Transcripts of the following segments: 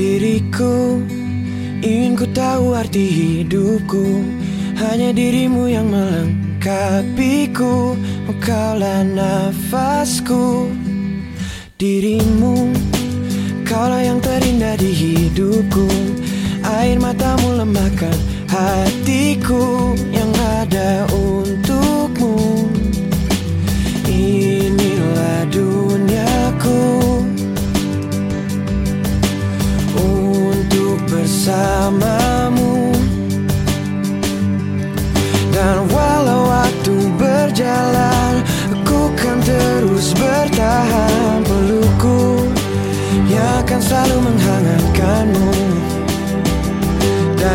diriku. Ingin ku tahu arti hidupku. Hanya dirimu yang melengkapiku. Kaulah nafasku. Dirimu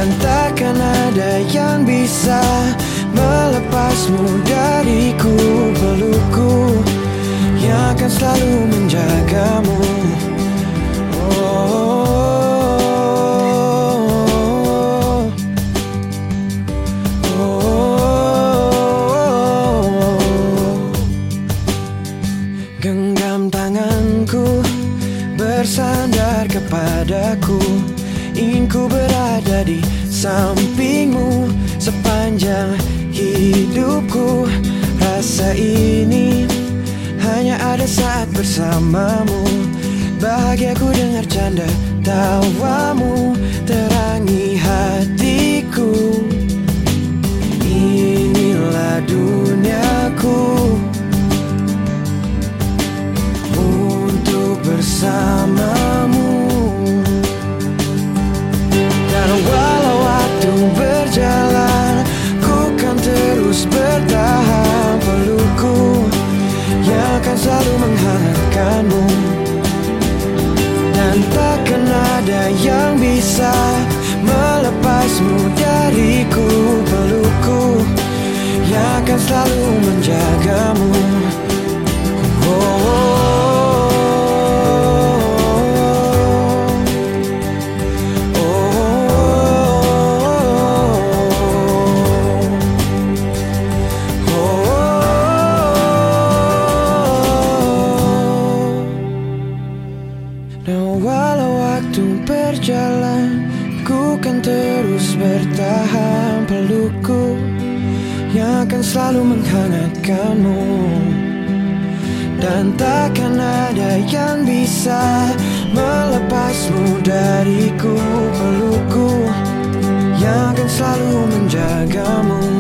Dan takkan ada yang bisa Melepasmu dariku Pelukku Yang akan selalu menjagamu. Genggam tanganku Bersandar kepadaku Ingin ku berada di sampingmu Sepanjang hidupku. Rasa ini hanya ada saat bersamamu. Bahagiaku dengar canda tawamu bertahan. Pelukku Yang akan selalu menghangatkanmu Dan takkan ada yang bisa Melepasmu berjalan Ku kan terus bertahan pelukku Yang akan selalu menghangatkanmu Dan takkan ada yang bisa Melepasmu dariku pelukku Yang akan selalu menjagamu